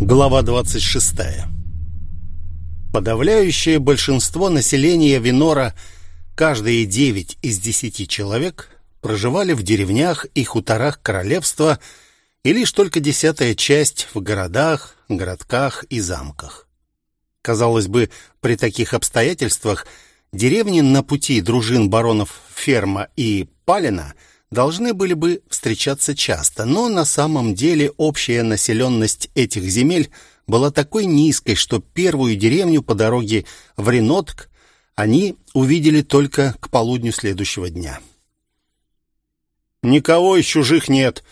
Глава 26. Подавляющее большинство населения Винора, каждые девять из десяти человек, проживали в деревнях и хуторах королевства, и лишь только десятая часть в городах, городках и замках. Казалось бы, при таких обстоятельствах деревни на пути дружин баронов Ферма и Палина – должны были бы встречаться часто, но на самом деле общая населенность этих земель была такой низкой, что первую деревню по дороге в Ренотк они увидели только к полудню следующего дня. «Никого из чужих нет.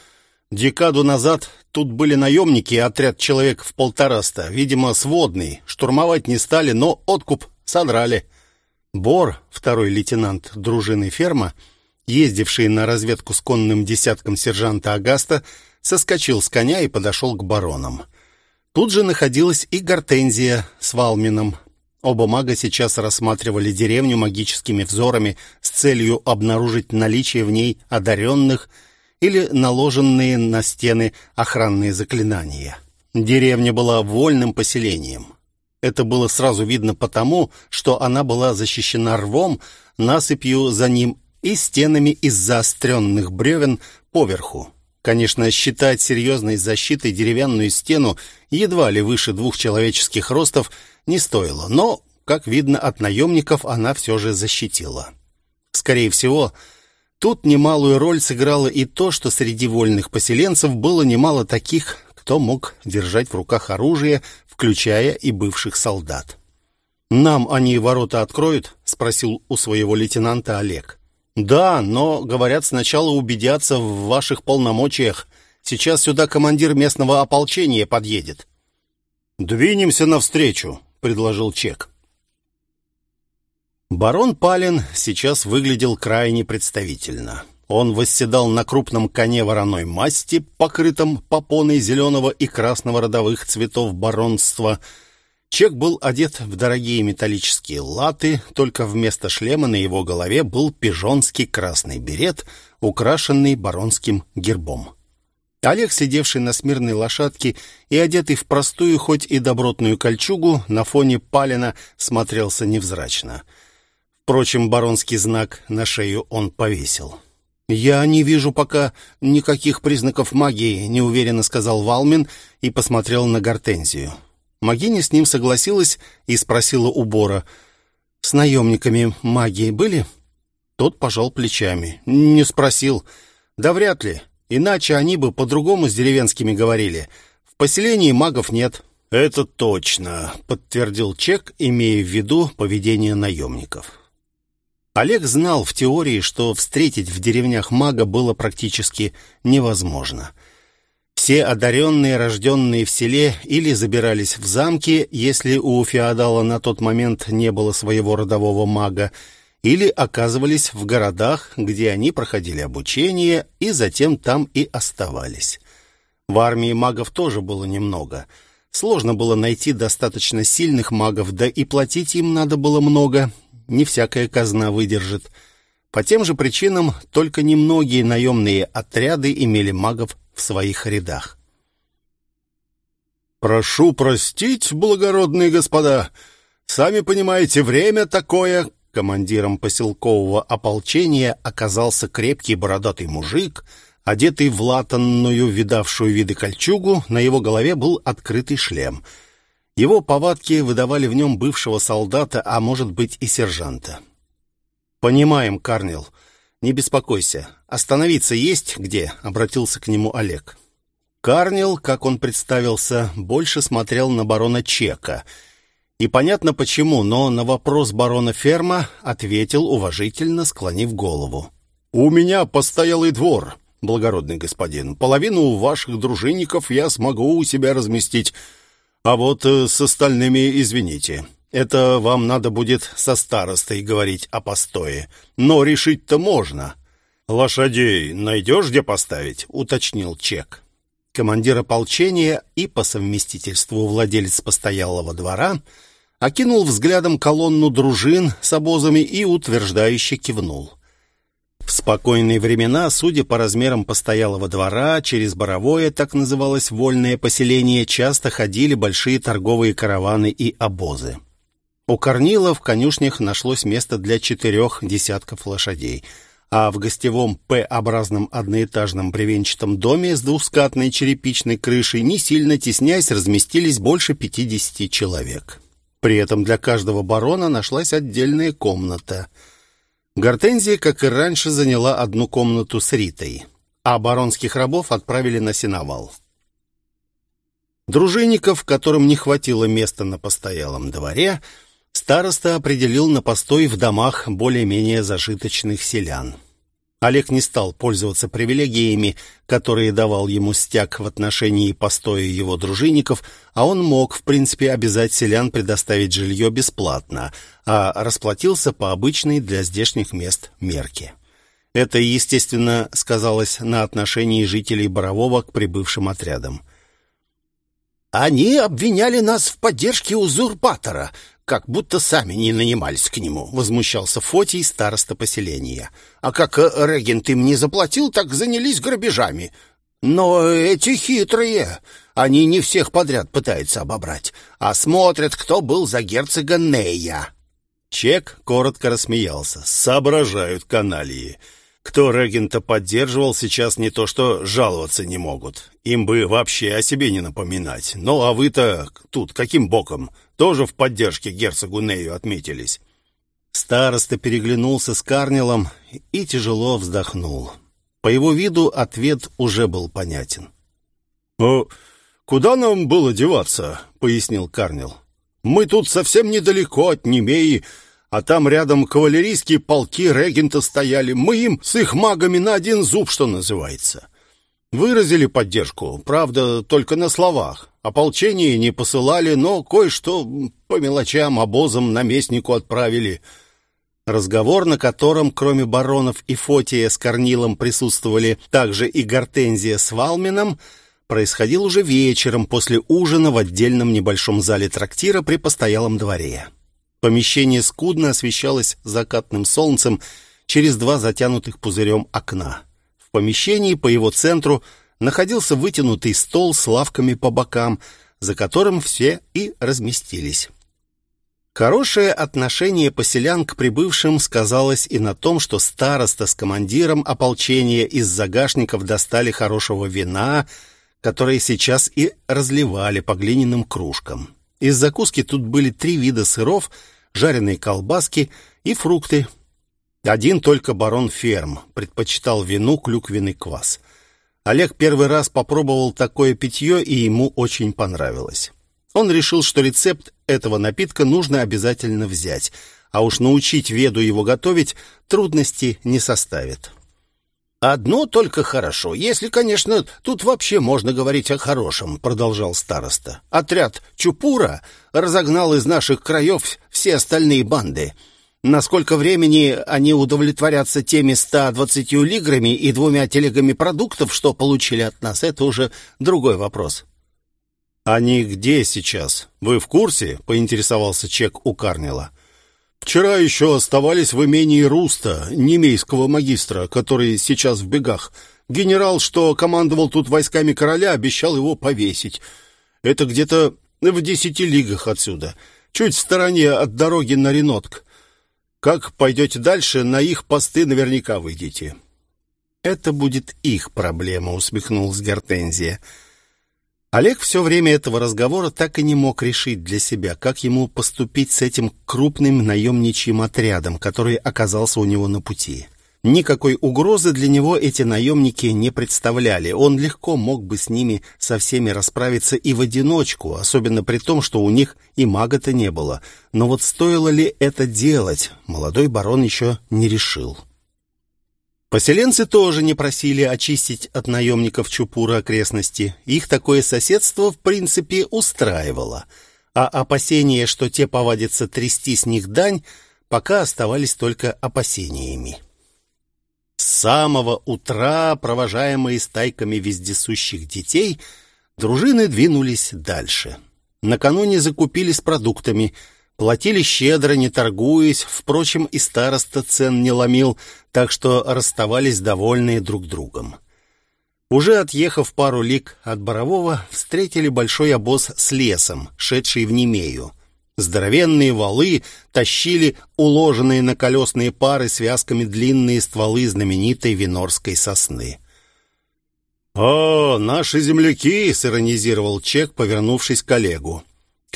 Декаду назад тут были наемники, отряд человек в полтораста, видимо, сводный. Штурмовать не стали, но откуп содрали». Бор, второй лейтенант дружины ферма, — ездивший на разведку с конным десятком сержанта Агаста, соскочил с коня и подошел к баронам. Тут же находилась и Гортензия с Валмином. Оба мага сейчас рассматривали деревню магическими взорами с целью обнаружить наличие в ней одаренных или наложенные на стены охранные заклинания. Деревня была вольным поселением. Это было сразу видно потому, что она была защищена рвом, насыпью за ним и стенами из заостренных бревен поверху. Конечно, считать серьезной защитой деревянную стену едва ли выше двух человеческих ростов не стоило, но, как видно от наемников, она все же защитила. Скорее всего, тут немалую роль сыграло и то, что среди вольных поселенцев было немало таких, кто мог держать в руках оружие, включая и бывших солдат. «Нам они ворота откроют?» — спросил у своего лейтенанта Олег. «Да, но, говорят, сначала убедятся в ваших полномочиях. Сейчас сюда командир местного ополчения подъедет». «Двинемся навстречу», — предложил Чек. Барон Палин сейчас выглядел крайне представительно. Он восседал на крупном коне вороной масти, покрытом попоной зеленого и красного родовых цветов баронства — Чек был одет в дорогие металлические латы, только вместо шлема на его голове был пижонский красный берет, украшенный баронским гербом. Олег, сидевший на смирной лошадке и одетый в простую, хоть и добротную кольчугу, на фоне Палина смотрелся невзрачно. Впрочем, баронский знак на шею он повесил. «Я не вижу пока никаких признаков магии», — неуверенно сказал Валмин и посмотрел на Гортензию. Магиня с ним согласилась и спросила у Бора, «С наемниками магии были?» Тот пожал плечами. «Не спросил. Да вряд ли. Иначе они бы по-другому с деревенскими говорили. В поселении магов нет». «Это точно», — подтвердил Чек, имея в виду поведение наемников. Олег знал в теории, что встретить в деревнях мага было практически невозможно — все одаренные, рожденные в селе, или забирались в замки, если у феодала на тот момент не было своего родового мага, или оказывались в городах, где они проходили обучение и затем там и оставались. В армии магов тоже было немного. Сложно было найти достаточно сильных магов, да и платить им надо было много, не всякая казна выдержит. По тем же причинам только немногие наемные отряды имели магов в своих рядах. «Прошу простить, благородные господа, сами понимаете, время такое...» Командиром поселкового ополчения оказался крепкий бородатый мужик, одетый в латанную, видавшую виды кольчугу, на его голове был открытый шлем. Его повадки выдавали в нем бывшего солдата, а может быть и сержанта. «Понимаем, Карнил. Не беспокойся. Остановиться есть где?» — обратился к нему Олег. Карнил, как он представился, больше смотрел на барона Чека. И понятно почему, но на вопрос барона Ферма ответил уважительно, склонив голову. «У меня постоялый двор, благородный господин. Половину ваших дружинников я смогу у себя разместить, а вот э, с остальными извините. Это вам надо будет со старостой говорить о постое. Но решить-то можно. Лошадей найдешь, где поставить?» — уточнил Чек. Командир ополчения и по совместительству владелец постоялого двора окинул взглядом колонну дружин с обозами и утверждающе кивнул. В спокойные времена, судя по размерам постоялого двора, через Боровое, так называлось вольное поселение, часто ходили большие торговые караваны и обозы. У Корнила в конюшнях нашлось место для четырех десятков лошадей, а в гостевом П-образном одноэтажном бревенчатом доме с двускатной черепичной крышей, не сильно теснясь, разместились больше 50 человек. При этом для каждого барона нашлась отдельная комната — Гортензия, как и раньше, заняла одну комнату с Ритой, а баронских рабов отправили на сеновал. Дружинников, которым не хватило места на постоялом дворе, староста определил на постой в домах более-менее зажиточных селян. Олег не стал пользоваться привилегиями, которые давал ему стяг в отношении постоя его дружинников, а он мог, в принципе, обязать селян предоставить жилье бесплатно, а расплатился по обычной для здешних мест мерке. Это, естественно, сказалось на отношении жителей Борового к прибывшим отрядам. «Они обвиняли нас в поддержке узурпатора, как будто сами не нанимались к нему», — возмущался Фотий, староста поселения. «А как э, регент им не заплатил, так занялись грабежами. Но эти хитрые, они не всех подряд пытаются обобрать, а смотрят, кто был за герцога Нея». Чек коротко рассмеялся. «Соображают каналии». Кто регента поддерживал, сейчас не то что жаловаться не могут. Им бы вообще о себе не напоминать. Ну, а вы-то тут каким боком? Тоже в поддержке герцогу Нею отметились. Староста переглянулся с Карнилом и тяжело вздохнул. По его виду ответ уже был понятен. «А куда нам было деваться?» — пояснил Карнил. «Мы тут совсем недалеко от Немеи, а там рядом кавалерийские полки регента стояли. Мы им с их магами на один зуб, что называется. Выразили поддержку, правда, только на словах. Ополчение не посылали, но кое-что по мелочам обозом наместнику отправили. Разговор, на котором, кроме баронов и Фотия с Корнилом присутствовали также и Гортензия с Валмином, происходил уже вечером после ужина в отдельном небольшом зале трактира при постоялом дворе. Помещение скудно освещалось закатным солнцем через два затянутых пузырем окна. В помещении по его центру находился вытянутый стол с лавками по бокам, за которым все и разместились. Хорошее отношение поселян к прибывшим сказалось и на том, что староста с командиром ополчения из загашников достали хорошего вина, которое сейчас и разливали по глиняным кружкам. Из закуски тут были три вида сыров, жареные колбаски и фрукты. Один только барон Ферм предпочитал вину клюквенный квас. Олег первый раз попробовал такое питье, и ему очень понравилось. Он решил, что рецепт этого напитка нужно обязательно взять, а уж научить Веду его готовить трудности не составит. «Одно только хорошо, если, конечно, тут вообще можно говорить о хорошем», — продолжал староста. «Отряд Чупура разогнал из наших краев все остальные банды. Насколько времени они удовлетворятся теми 120 лиграми и двумя телегами продуктов, что получили от нас, это уже другой вопрос». «Они где сейчас? Вы в курсе?» — поинтересовался Чек у Карнила. Вчера еще оставались в имении Руста, немейского магистра, который сейчас в бегах. Генерал, что командовал тут войсками короля, обещал его повесить. Это где-то в десяти лигах отсюда, чуть в стороне от дороги на Ренотк. Как пойдете дальше, на их посты наверняка выйдете. «Это будет их проблема», — усмехнулась Гортензия. Олег все время этого разговора так и не мог решить для себя, как ему поступить с этим крупным наемничьим отрядом, который оказался у него на пути. Никакой угрозы для него эти наемники не представляли. Он легко мог бы с ними со всеми расправиться и в одиночку, особенно при том, что у них и мага-то не было. Но вот стоило ли это делать, молодой барон еще не решил. Поселенцы тоже не просили очистить от наемников Чупура окрестности. Их такое соседство, в принципе, устраивало. А опасения, что те повадятся трясти с них дань, пока оставались только опасениями. С самого утра, провожаемые стайками вездесущих детей, дружины двинулись дальше. Накануне закупились продуктами. Платили щедро, не торгуясь, впрочем, и староста цен не ломил, так что расставались довольные друг другом. Уже отъехав пару лиг от Борового, встретили большой обоз с лесом, шедший в Немею. Здоровенные валы тащили уложенные на колесные пары связками длинные стволы знаменитой винорской сосны. «О, наши земляки!» — сиронизировал Чек, повернувшись к коллегу,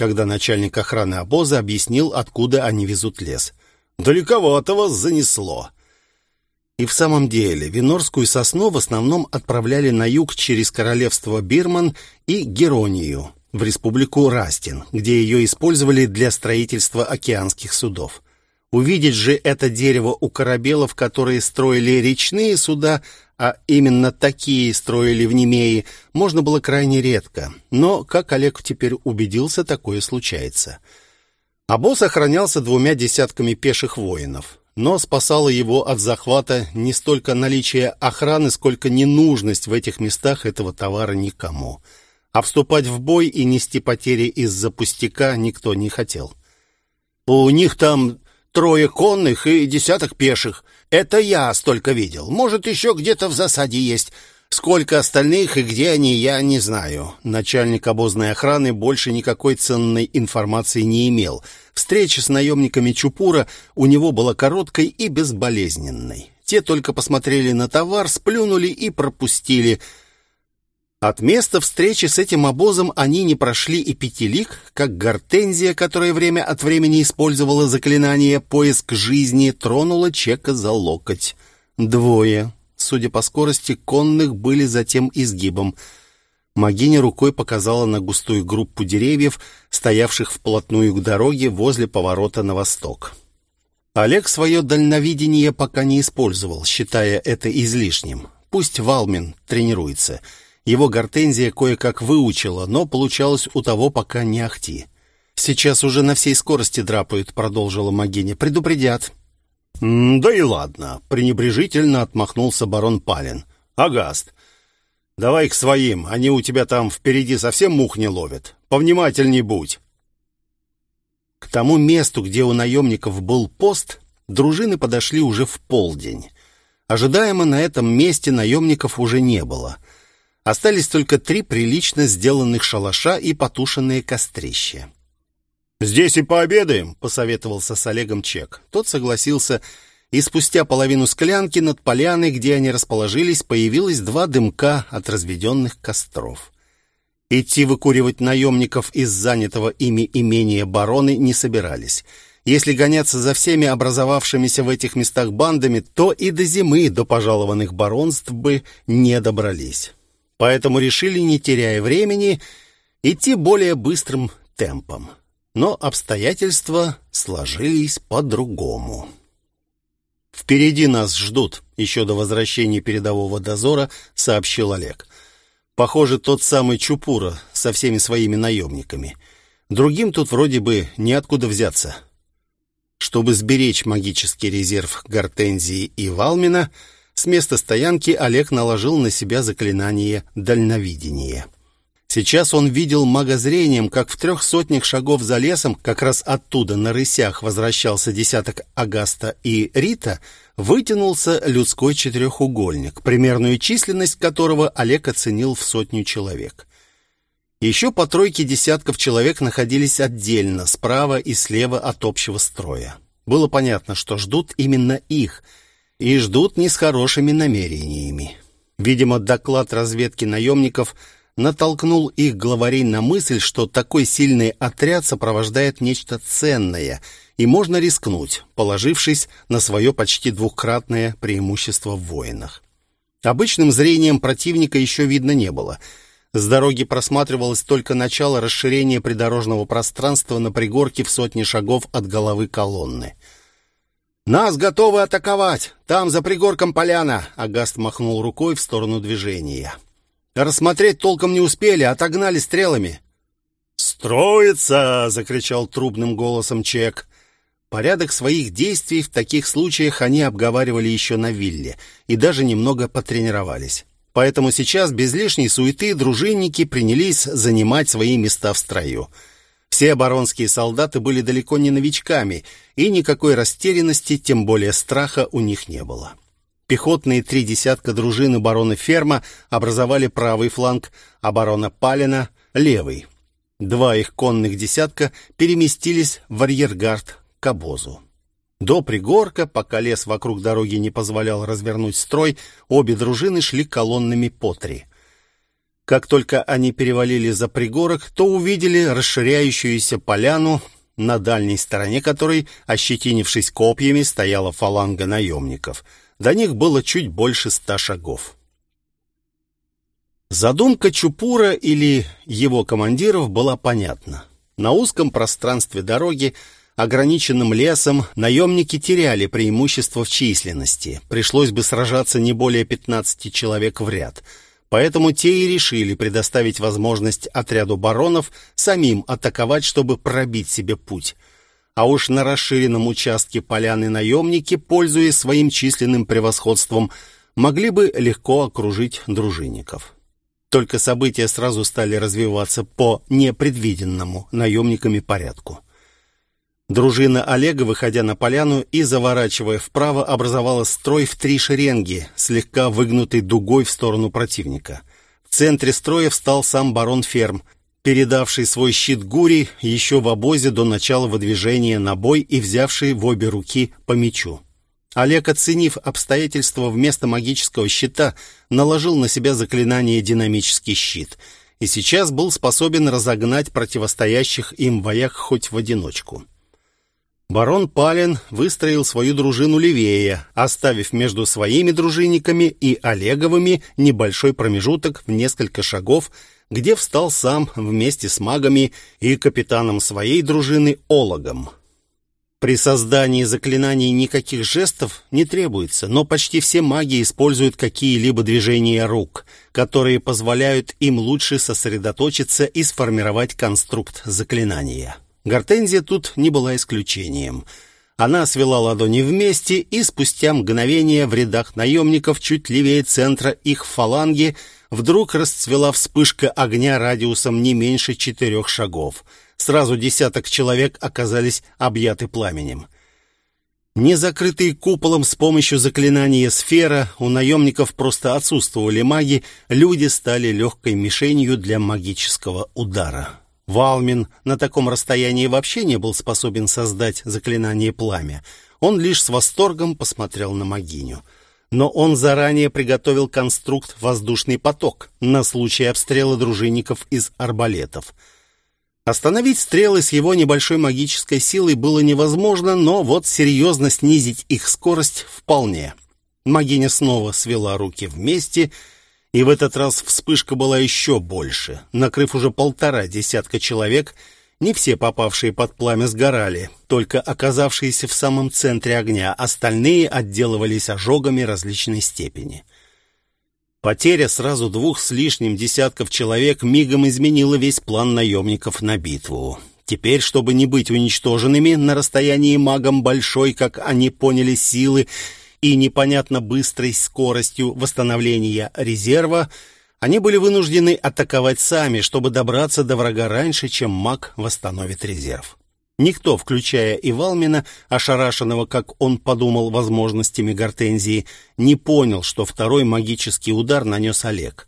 когда начальник охраны обоза объяснил, откуда они везут лес. «Далековато вас занесло!» И в самом деле, Винорскую сосну в основном отправляли на юг через королевство Бирман и Геронию, в республику Растин, где ее использовали для строительства океанских судов. Увидеть же это дерево у корабелов, которые строили речные суда, а именно такие строили в Немее, можно было крайне редко. Но, как Олег теперь убедился, такое случается. Босс охранялся двумя десятками пеших воинов но спасало его от захвата не столько наличие охраны, сколько ненужность в этих местах этого товара никому. А вступать в бой и нести потери из-за пустяка никто не хотел. «У них там трое конных и десяток пеших. Это я столько видел. Может, еще где-то в засаде есть. Сколько остальных и где они, я не знаю. Начальник обозной охраны больше никакой ценной информации не имел. Встреча с наемниками Чупура у него была короткой и безболезненной. Те только посмотрели на товар, сплюнули и пропустили. От места встречи с этим обозом они не прошли и пяти лиг, как гортензия, которая время от времени использовала заклинание «Поиск жизни», тронула Чека за локоть. Двое судя по скорости, конных были за тем изгибом. Магиня рукой показала на густую группу деревьев, стоявших вплотную к дороге возле поворота на восток. Олег свое дальновидение пока не использовал, считая это излишним. Пусть Валмин тренируется. Его гортензия кое-как выучила, но получалось у того пока не ахти. «Сейчас уже на всей скорости драпают», — продолжила Магиня. «Предупредят». «Да и ладно», — пренебрежительно отмахнулся барон Палин. «Агаст, давай к своим, они у тебя там впереди совсем мух не ловят. Повнимательней будь». К тому месту, где у наемников был пост, дружины подошли уже в полдень. Ожидаемо на этом месте наемников уже не было. Остались только три прилично сделанных шалаша и потушенные кострища. «Здесь и пообедаем», — посоветовался с Олегом Чек. Тот согласился, и спустя половину склянки над поляной, где они расположились, появилось два дымка от разведенных костров. Идти выкуривать наемников из занятого ими имения бароны не собирались. Если гоняться за всеми образовавшимися в этих местах бандами, то и до зимы до пожалованных баронств бы не добрались. Поэтому решили, не теряя времени, идти более быстрым темпом но обстоятельства сложились по-другому. «Впереди нас ждут», — еще до возвращения передового дозора сообщил Олег. «Похоже, тот самый Чупура со всеми своими наемниками. Другим тут вроде бы неоткуда взяться». Чтобы сберечь магический резерв Гортензии и Валмина, с места стоянки Олег наложил на себя заклинание «Дальновидение». Сейчас он видел магозрением, как в трех сотнях шагов за лесом, как раз оттуда на рысях возвращался десяток Агаста и Рита, вытянулся людской четырехугольник, примерную численность которого Олег оценил в сотню человек. Еще по тройке десятков человек находились отдельно, справа и слева от общего строя. Было понятно, что ждут именно их, и ждут не с хорошими намерениями. Видимо, доклад разведки наемников – натолкнул их главарей на мысль, что такой сильный отряд сопровождает нечто ценное, и можно рискнуть, положившись на свое почти двукратное преимущество в воинах. Обычным зрением противника еще видно не было. С дороги просматривалось только начало расширения придорожного пространства на пригорке в сотни шагов от головы колонны. «Нас готовы атаковать! Там, за пригорком поляна!» Агаст махнул рукой в сторону движения. Рассмотреть толком не успели, отогнали стрелами. «Строится!» — закричал трубным голосом Чек. Порядок своих действий в таких случаях они обговаривали еще на вилле и даже немного потренировались. Поэтому сейчас без лишней суеты дружинники принялись занимать свои места в строю. Все баронские солдаты были далеко не новичками, и никакой растерянности, тем более страха у них не было. Пехотные три десятка дружины барона Ферма образовали правый фланг, а барона Палина — левый. Два их конных десятка переместились в арьергард к обозу. До пригорка, пока лес вокруг дороги не позволял развернуть строй, обе дружины шли колоннами по три. Как только они перевалили за пригорок, то увидели расширяющуюся поляну, на дальней стороне которой, ощетинившись копьями, стояла фаланга наемников. До них было чуть больше ста шагов. Задумка Чупура или его командиров была понятна. На узком пространстве дороги ограниченным лесом, наемники теряли преимущество в численности. Пришлось бы сражаться не более 15 человек в ряд. Поэтому те и решили предоставить возможность отряду баронов самим атаковать, чтобы пробить себе путь. А уж на расширенном участке поляны наемники, пользуясь своим численным превосходством, могли бы легко окружить дружинников. Только события сразу стали развиваться по непредвиденному наемниками порядку. Дружина Олега, выходя на поляну и заворачивая вправо, образовала строй в три шеренги, слегка выгнутой дугой в сторону противника. В центре строя встал сам барон Ферм, передавший свой щит Гури еще в обозе до начала выдвижения на бой и взявший в обе руки по мечу. Олег, оценив обстоятельства вместо магического щита, наложил на себя заклинание «Динамический щит» и сейчас был способен разогнать противостоящих им вояк хоть в одиночку. Барон Палин выстроил свою дружину левее, оставив между своими дружинниками и Олеговыми небольшой промежуток в несколько шагов, где встал сам вместе с магами и капитаном своей дружины Ологом. При создании заклинаний никаких жестов не требуется, но почти все маги используют какие-либо движения рук, которые позволяют им лучше сосредоточиться и сформировать конструкт заклинания. Гортензия тут не была исключением. Она свела ладони вместе, и спустя мгновение в рядах наемников чуть левее центра их фаланги вдруг расцвела вспышка огня радиусом не меньше четырех шагов. Сразу десяток человек оказались объяты пламенем. Не закрытые куполом с помощью заклинания сфера, у наемников просто отсутствовали маги, люди стали легкой мишенью для магического удара. Валмин на таком расстоянии вообще не был способен создать заклинание пламя. Он лишь с восторгом посмотрел на Магиню. Но он заранее приготовил конструкт «Воздушный поток» на случай обстрела дружинников из арбалетов. Остановить стрелы с его небольшой магической силой было невозможно, но вот серьезно снизить их скорость вполне. Магиня снова свела руки вместе и и в этот раз вспышка была еще больше. Накрыв уже полтора десятка человек, не все попавшие под пламя сгорали, только оказавшиеся в самом центре огня, остальные отделывались ожогами различной степени. Потеря сразу двух с лишним десятков человек мигом изменила весь план наемников на битву. Теперь, чтобы не быть уничтоженными на расстоянии магом большой, как они поняли, силы, и непонятно быстрой скоростью восстановления резерва, они были вынуждены атаковать сами, чтобы добраться до врага раньше, чем маг восстановит резерв. Никто, включая и Валмина, ошарашенного, как он подумал, возможностями гортензии, не понял, что второй магический удар нанес Олег.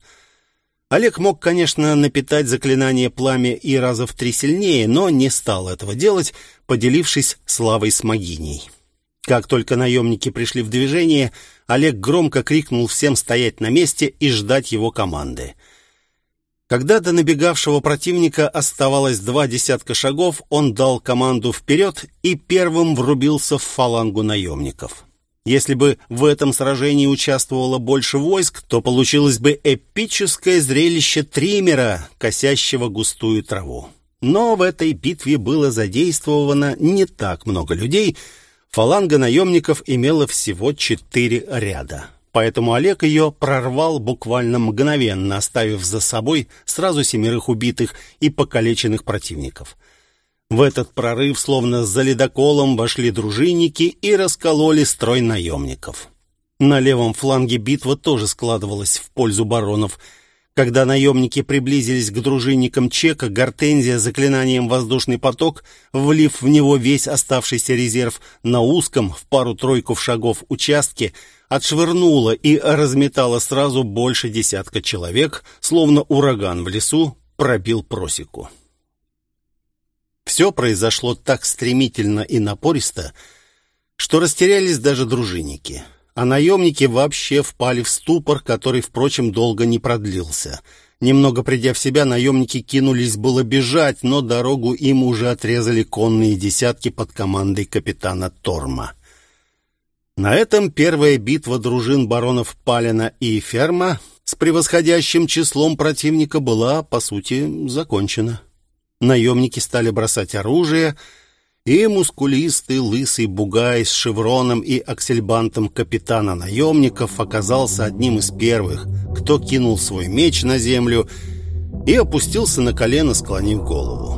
Олег мог, конечно, напитать заклинание пламя и раза в три сильнее, но не стал этого делать, поделившись славой с магиней. Как только наемники пришли в движение, Олег громко крикнул всем стоять на месте и ждать его команды. Когда до набегавшего противника оставалось два десятка шагов, он дал команду вперед и первым врубился в фалангу наемников. Если бы в этом сражении участвовало больше войск, то получилось бы эпическое зрелище триммера, косящего густую траву. Но в этой битве было задействовано не так много людей — Фаланга наемников имела всего четыре ряда. Поэтому Олег ее прорвал буквально мгновенно, оставив за собой сразу семерых убитых и покалеченных противников. В этот прорыв, словно за ледоколом, вошли дружинники и раскололи строй наемников. На левом фланге битва тоже складывалась в пользу баронов. Когда наемники приблизились к дружинникам Чека, Гортензия заклинанием «Воздушный поток», влив в него весь оставшийся резерв на узком, в пару-тройку шагов участке, отшвырнула и разметала сразу больше десятка человек, словно ураган в лесу пробил просеку. Все произошло так стремительно и напористо, что растерялись даже дружинники а наемники вообще впали в ступор, который, впрочем, долго не продлился. Немного придя в себя, наемники кинулись было бежать, но дорогу им уже отрезали конные десятки под командой капитана Торма. На этом первая битва дружин баронов Палина и Ферма с превосходящим числом противника была, по сути, закончена. Наемники стали бросать оружие — и мускулистый лысый бугай с шевроном и аксельбантом капитана наемников оказался одним из первых, кто кинул свой меч на землю и опустился на колено, склонив голову.